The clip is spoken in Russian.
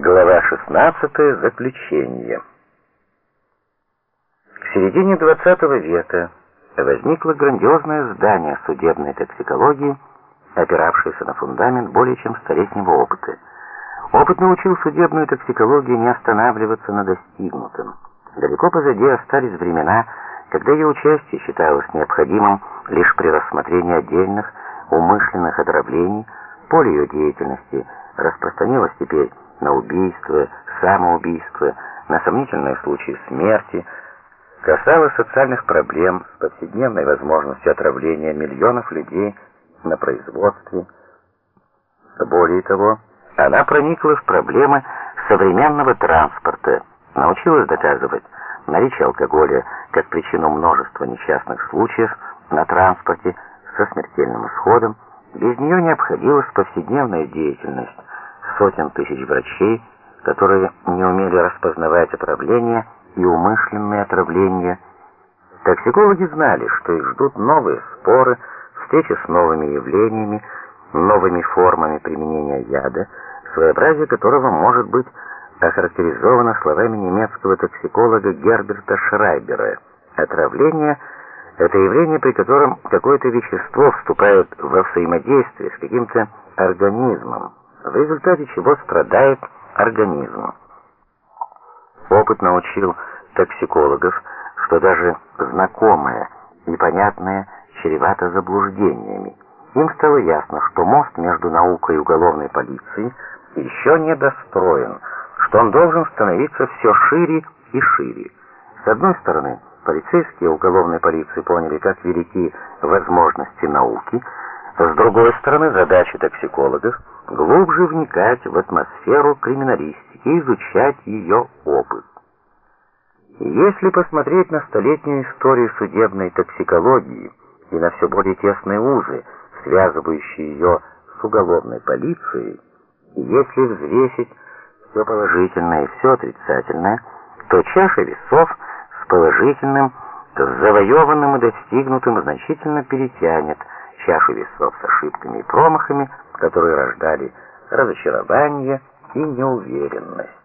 Глава 16. Заключение. К середине XX века возникло грандиозное здание судебной токсикологии, опиравшееся на фундамент более чем столетнего опыта. Опыт научил судебную токсикологию не останавливаться на достигнутом. Далеко позади остались времена, когда ее участие считалось необходимым лишь при рассмотрении отдельных умышленных отравлений, поле ее деятельности распространилось теперь на убийство, самоубийство, на сомнительные случаи смерти, касалась социальных проблем с повседневной возможностью отравления миллионов людей на производстве. Более того, она проникла в проблемы современного транспорта, научилась доказывать наличие алкоголя как причину множества несчастных случаев на транспорте со смертельным исходом. Без нее не обходилась повседневная деятельность сотен тысяч врачей, которые не умели распознавать отравления и умышленные отравления. Токсикологи знали, что их ждут новые споры, встречи с новыми явлениями, новыми формами применения яда, своеобразие которого может быть охарактеризовано словами немецкого токсиколога Герберта Шрайбера. Отравление – это явление, при котором какое-то вещество вступает во взаимодействие с каким-то организмом, в результате чего страдает организм. Опыт научил токсикологов, что даже знакомое и понятное чревато заблуждениями. Им стало ясно, что мост между наукой и уголовной полицией еще не достроен, что он должен становиться все шире и шире. С одной стороны, полицейские уголовной полиции поняли, как велики возможности науки, с другой стороны, задача токсикологов – глубже вникать в атмосферу криминалистики, изучать ее опыт. Если посмотреть на столетнюю историю судебной токсикологии и на все более тесные узы, связывающие ее с уголовной полицией, если взвесить все положительное и все отрицательное, то чаша весов с положительным, завоеванным и достигнутым значительно перетянет чашу весов с ошибками и промахами, которые рождали разочарование и неуверенность.